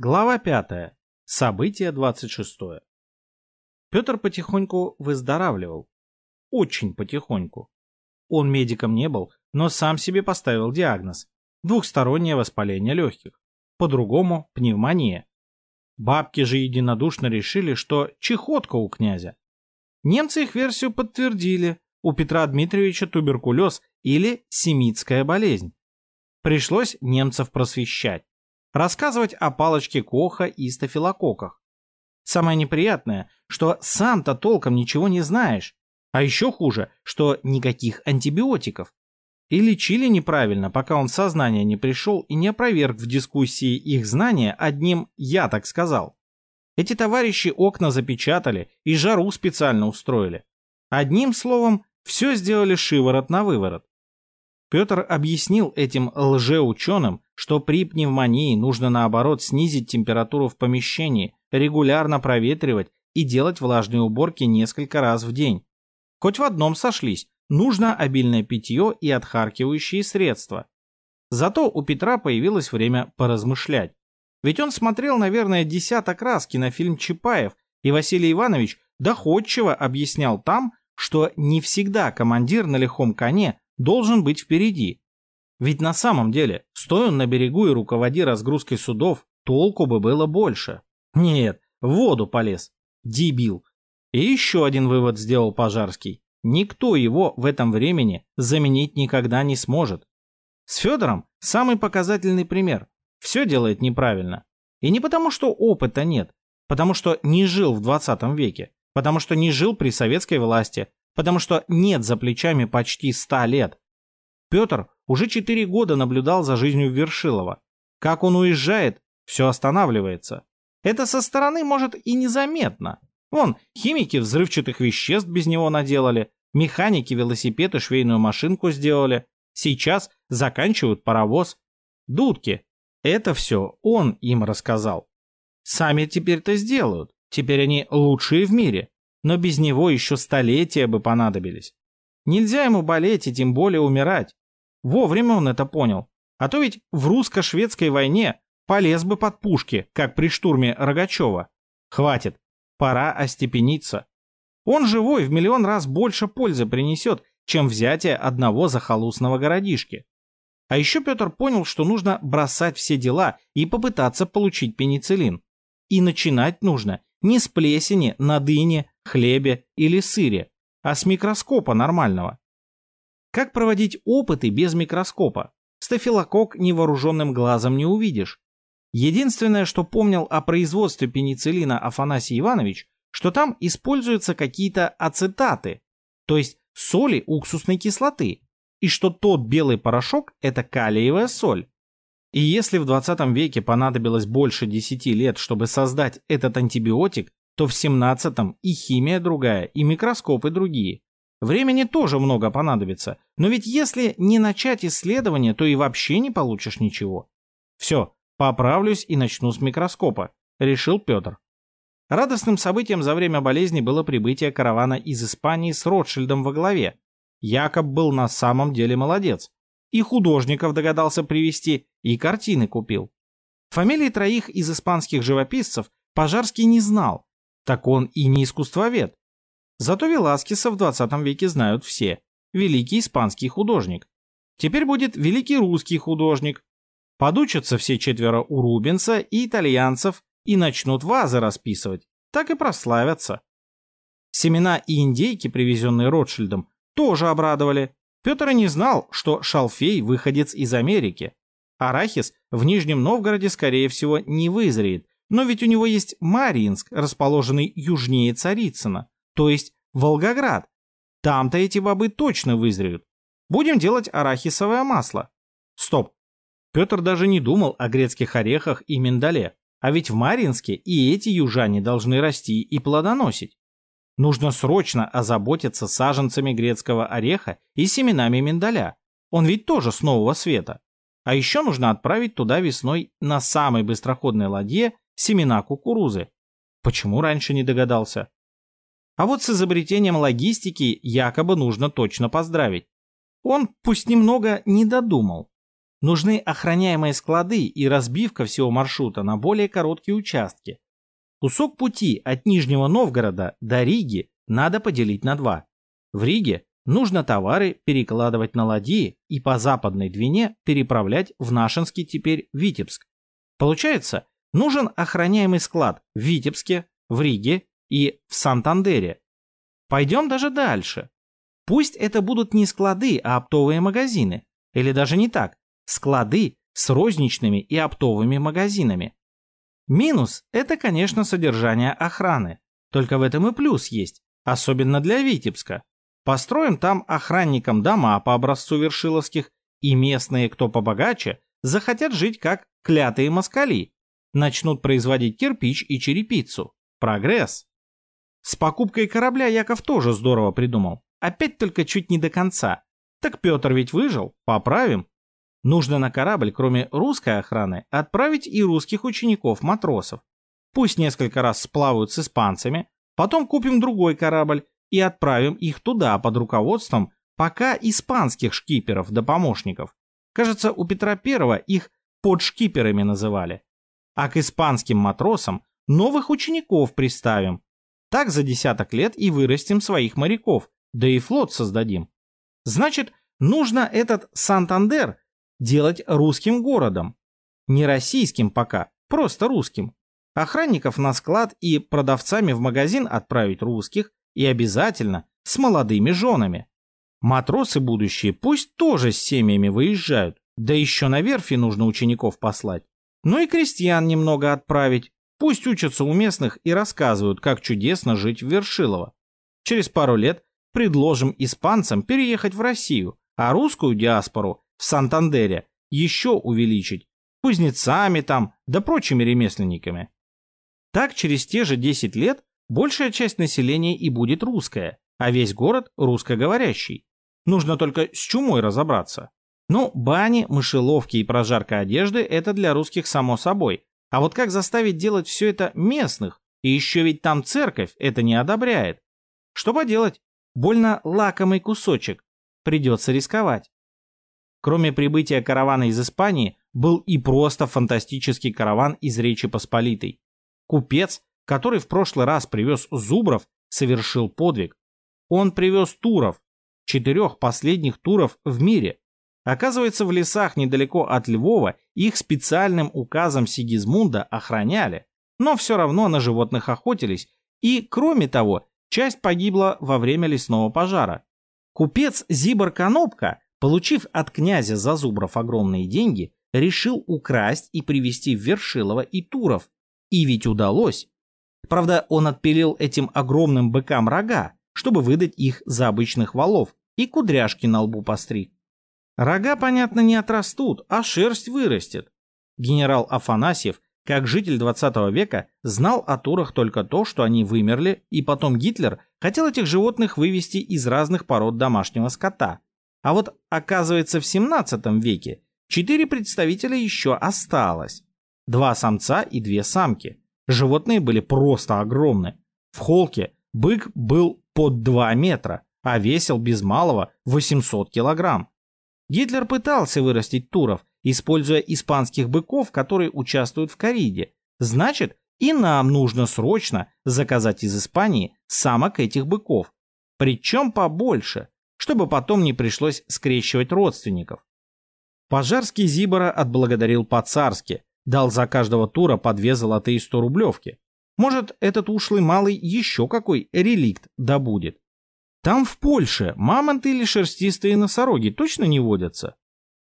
Глава 5. Событие 26. Петр потихоньку выздоравливал. Очень потихоньку. Он медиком не был, но сам себе поставил диагноз. Двухстороннее воспаление легких. По-другому – пневмония. Бабки же единодушно решили, что чехотка у князя. Немцы их версию подтвердили. У Петра Дмитриевича туберкулез или семитская болезнь. Пришлось немцев просвещать рассказывать о палочке Коха и стафилококках. Самое неприятное, что сам-то толком ничего не знаешь, а еще хуже, что никаких антибиотиков. И лечили неправильно, пока он в сознание не пришел и не опроверг в дискуссии их знания одним «я так сказал». Эти товарищи окна запечатали и жару специально устроили. Одним словом, все сделали шиворот на выворот. Петр объяснил этим лжеученым, что при пневмонии нужно наоборот снизить температуру в помещении, регулярно проветривать и делать влажные уборки несколько раз в день. Хоть в одном сошлись, нужно обильное питье и отхаркивающие средства. Зато у Петра появилось время поразмышлять. Ведь он смотрел, наверное, десяток раз кинофильм «Чапаев», и Василий Иванович доходчиво объяснял там, что не всегда командир на лихом коне должен быть впереди. Ведь на самом деле, стоя на берегу и руководи разгрузкой судов, толку бы было больше. Нет, в воду полез. Дебил. И еще один вывод сделал Пожарский. Никто его в этом времени заменить никогда не сможет. С Федором самый показательный пример. Все делает неправильно. И не потому, что опыта нет, потому что не жил в 20 веке, потому что не жил при советской власти, потому что нет за плечами почти ста лет. Петр уже четыре года наблюдал за жизнью Вершилова. Как он уезжает, все останавливается. Это со стороны может и незаметно. Вон, химики взрывчатых веществ без него наделали, механики велосипед и швейную машинку сделали. Сейчас заканчивают паровоз. Дудки. Это все он им рассказал. Сами теперь-то сделают. Теперь они лучшие в мире но без него еще столетия бы понадобились. Нельзя ему болеть и тем более умирать. Вовремя он это понял. А то ведь в русско-шведской войне полез бы под пушки, как при штурме Рогачева. Хватит, пора остепениться. Он живой в миллион раз больше пользы принесет, чем взятие одного захолустного городишки. А еще Петр понял, что нужно бросать все дела и попытаться получить пенициллин. И начинать нужно не с плесени на дыне, хлебе или сыре, а с микроскопа нормального. Как проводить опыты без микроскопа? Стафилококк невооруженным глазом не увидишь. Единственное, что помнил о производстве пенициллина Афанасий Иванович, что там используются какие-то ацетаты, то есть соли уксусной кислоты, и что тот белый порошок – это калиевая соль. И если в 20 веке понадобилось больше 10 лет, чтобы создать этот антибиотик, то в 17-м и химия другая, и микроскопы другие. Времени тоже много понадобится, но ведь если не начать исследование, то и вообще не получишь ничего. Все, поправлюсь и начну с микроскопа, решил Петр. Радостным событием за время болезни было прибытие каравана из Испании с Ротшильдом во главе. Якоб был на самом деле молодец. И художников догадался привести, и картины купил. Фамилии троих из испанских живописцев Пожарский не знал, так он и не искусствовед. Зато Веласкеса в 20 веке знают все. Великий испанский художник. Теперь будет великий русский художник. Подучатся все четверо у Рубенса и итальянцев и начнут вазы расписывать. Так и прославятся. Семена и индейки, привезенные Ротшильдом, тоже обрадовали. Петр и не знал, что шалфей выходец из Америки. Арахис в Нижнем Новгороде, скорее всего, не вызреет, но ведь у него есть Мариинск, расположенный южнее Царицына, то есть Волгоград. Там-то эти бобы точно вызреют. Будем делать арахисовое масло. Стоп. Петр даже не думал о грецких орехах и миндале. А ведь в Мариинске и эти южане должны расти и плодоносить. Нужно срочно озаботиться саженцами грецкого ореха и семенами миндаля. Он ведь тоже с нового света. А еще нужно отправить туда весной на самой быстроходной ладье семена кукурузы. Почему раньше не догадался? А вот с изобретением логистики якобы нужно точно поздравить. Он, пусть немного, не додумал. нужны охраняемые склады и разбивка всего маршрута на более короткие участки. Кусок пути от Нижнего Новгорода до Риги надо поделить на два. В Риге нужно товары перекладывать на ладьи и по западной Двине переправлять в Нашинский теперь Витебск. Получается, нужен охраняемый склад в Витебске, в Риге и в Сантандере. Пойдем даже дальше. Пусть это будут не склады, а оптовые магазины. Или даже не так. Склады с розничными и оптовыми магазинами. Минус – это, конечно, содержание охраны. Только в этом и плюс есть, особенно для Витебска. Построим там охранникам дома по образцу вершиловских, и местные, кто побогаче, захотят жить как клятые москали. Начнут производить кирпич и черепицу. Прогресс. С покупкой корабля Яков тоже здорово придумал. Опять только чуть не до конца. Так Петр ведь выжил, поправим. Нужно на корабль, кроме русской охраны, отправить и русских учеников-матросов. Пусть несколько раз сплавают с испанцами, потом купим другой корабль и отправим их туда под руководством пока испанских шкиперов да помощников. Кажется, у Петра Первого их подшкиперами называли. А к испанским матросам новых учеников приставим. Так за десяток лет и вырастим своих моряков, да и флот создадим. Значит, нужно этот Сантандер делать русским городом. Не российским пока, просто русским. Охранников на склад и продавцами в магазин отправить русских и обязательно с молодыми женами. Матросы будущие пусть тоже с семьями выезжают, да еще на верфи нужно учеников послать. Ну и крестьян немного отправить, пусть учатся у местных и рассказывают, как чудесно жить в Вершилово. Через пару лет предложим испанцам переехать в Россию, а русскую диаспору в Сантандере еще увеличить, кузнецами там, да прочими ремесленниками. Так через те же 10 лет большая часть населения и будет русская, а весь город русскоговорящий. Нужно только с чумой разобраться. Ну, бани, мышеловки и прожарка одежды – это для русских само собой. А вот как заставить делать все это местных? И еще ведь там церковь это не одобряет. Что поделать? Больно лакомый кусочек. Придется рисковать. Кроме прибытия каравана из Испании, был и просто фантастический караван из Речи Посполитой. Купец, который в прошлый раз привез зубров, совершил подвиг. Он привез туров, четырех последних туров в мире, Оказывается, в лесах недалеко от Львова их специальным указом Сигизмунда охраняли, но все равно на животных охотились, и, кроме того, часть погибла во время лесного пожара. Купец Зибор Конопка, получив от князя Зазубров огромные деньги, решил украсть и привезти в Вершилово и Туров. И ведь удалось. Правда, он отпилил этим огромным быкам рога, чтобы выдать их за обычных валов, и кудряшки на лбу постриг. Рога, понятно, не отрастут, а шерсть вырастет. Генерал Афанасьев, как житель 20 века, знал о турах только то, что они вымерли, и потом Гитлер хотел этих животных вывести из разных пород домашнего скота. А вот, оказывается, в 17 веке четыре представителя еще осталось. Два самца и две самки. Животные были просто огромны. В холке бык был под 2 метра, а весил без малого 800 килограмм. Гитлер пытался вырастить туров, используя испанских быков, которые участвуют в кориде. Значит, и нам нужно срочно заказать из Испании самок этих быков. Причем побольше, чтобы потом не пришлось скрещивать родственников. Пожарский Зибора отблагодарил по-царски, дал за каждого тура по две золотые сто рублевки. Может, этот ушлый малый еще какой реликт добудет. Там в Польше мамонты или шерстистые носороги точно не водятся?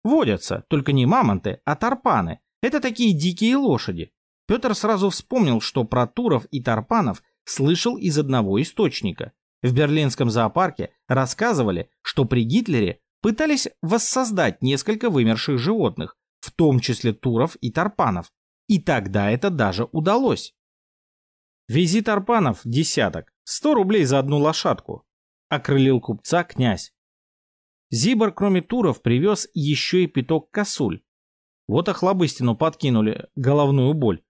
Водятся, только не мамонты, а тарпаны. Это такие дикие лошади. Петр сразу вспомнил, что про туров и тарпанов слышал из одного источника. В берлинском зоопарке рассказывали, что при Гитлере пытались воссоздать несколько вымерших животных, в том числе туров и тарпанов. И тогда это даже удалось. Вези тарпанов десяток, сто рублей за одну лошадку окрылил купца князь. Зибор, кроме туров, привез еще и пяток косуль. Вот охлобыстину подкинули головную боль.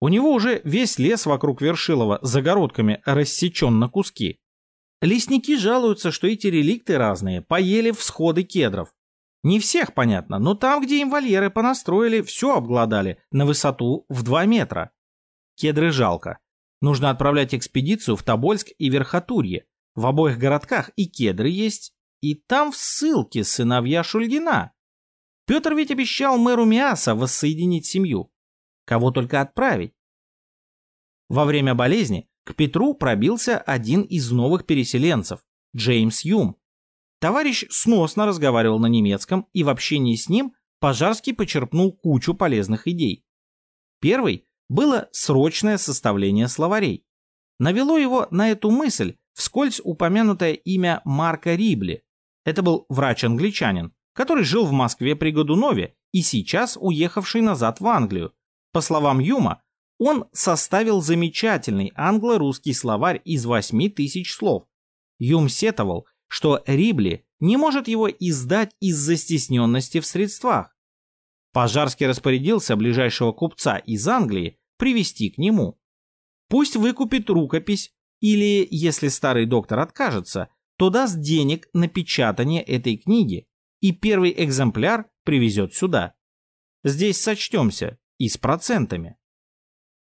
У него уже весь лес вокруг Вершилова загородками рассечен на куски. Лесники жалуются, что эти реликты разные поели всходы кедров. Не всех, понятно, но там, где им вольеры понастроили, все обглодали на высоту в 2 метра. Кедры жалко. Нужно отправлять экспедицию в Тобольск и Верхотурье. В обоих городках и кедры есть, и там в ссылке сыновья Шульгина. Петр ведь обещал мэру Миаса воссоединить семью. Кого только отправить. Во время болезни к Петру пробился один из новых переселенцев, Джеймс Юм. Товарищ сносно разговаривал на немецком, и в общении с ним Пожарский почерпнул кучу полезных идей. Первый было срочное составление словарей. Навело его на эту мысль вскользь упомянутое имя Марка Рибли. Это был врач-англичанин, который жил в Москве при Годунове и сейчас уехавший назад в Англию. По словам Юма, он составил замечательный англо-русский словарь из 8 тысяч слов. Юм сетовал, что Рибли не может его издать из-за стесненности в средствах. Пожарский распорядился ближайшего купца из Англии привести к нему. Пусть выкупит рукопись, или, если старый доктор откажется, то даст денег на печатание этой книги, и первый экземпляр привезет сюда. Здесь сочтемся и с процентами.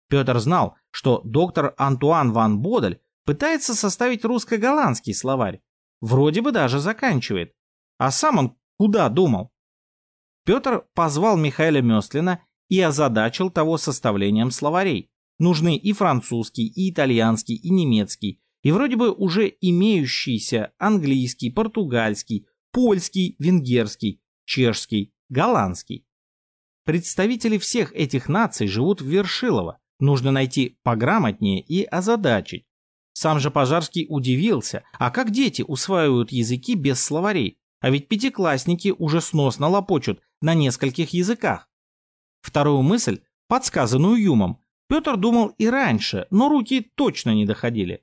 Петр знал, что доктор Антуан ван Бодель пытается составить русско-голландский словарь, вроде бы даже заканчивает. А сам он куда думал? Петр позвал Михаила Местлина и озадачил того составлением словарей. Нужны и французский, и итальянский, и немецкий, и вроде бы уже имеющийся английский, португальский, польский, венгерский, чешский, голландский. Представители всех этих наций живут в Вершилово. Нужно найти пограмотнее и озадачить. Сам же Пожарский удивился, а как дети усваивают языки без словарей? А ведь пятиклассники уже сносно лопочут на нескольких языках. Вторую мысль, подсказанную Юмом, Петр думал и раньше, но руки точно не доходили.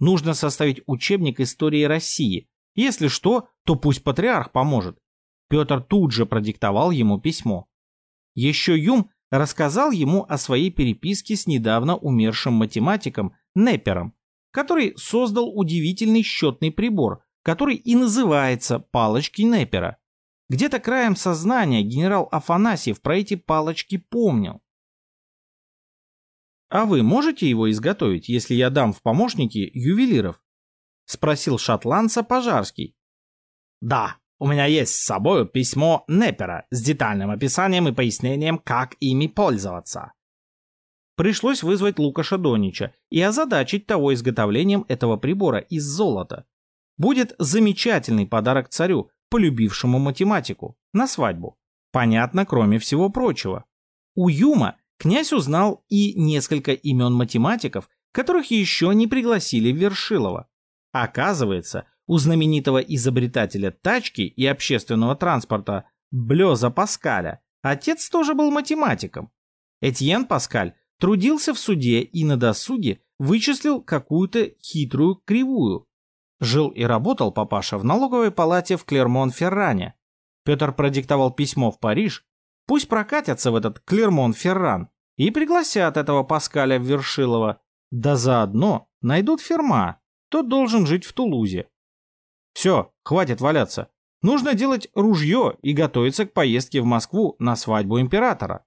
Нужно составить учебник истории России. Если что, то пусть патриарх поможет. Петр тут же продиктовал ему письмо. Еще Юм рассказал ему о своей переписке с недавно умершим математиком Неппером, который создал удивительный счетный прибор, который и называется «палочки Неппера». Где-то краем сознания генерал Афанасьев про эти палочки помнил. «А вы можете его изготовить, если я дам в помощники ювелиров?» — спросил шотландца Пожарский. «Да, у меня есть с собой письмо Непера с детальным описанием и пояснением, как ими пользоваться». Пришлось вызвать Лукаша Донича и озадачить того изготовлением этого прибора из золота. Будет замечательный подарок царю, полюбившему математику, на свадьбу. Понятно, кроме всего прочего. У Юма князь узнал и несколько имен математиков, которых еще не пригласили в Вершилово. Оказывается, у знаменитого изобретателя тачки и общественного транспорта Блеза Паскаля отец тоже был математиком. Этьен Паскаль трудился в суде и на досуге вычислил какую-то хитрую кривую. Жил и работал папаша в налоговой палате в Клермон-Ферране. Петр продиктовал письмо в Париж, пусть прокатятся в этот Клермон-Ферран, и пригласят этого Паскаля в Вершилово. Да заодно найдут ферма. Тот должен жить в Тулузе. Все, хватит валяться. Нужно делать ружье и готовиться к поездке в Москву на свадьбу императора.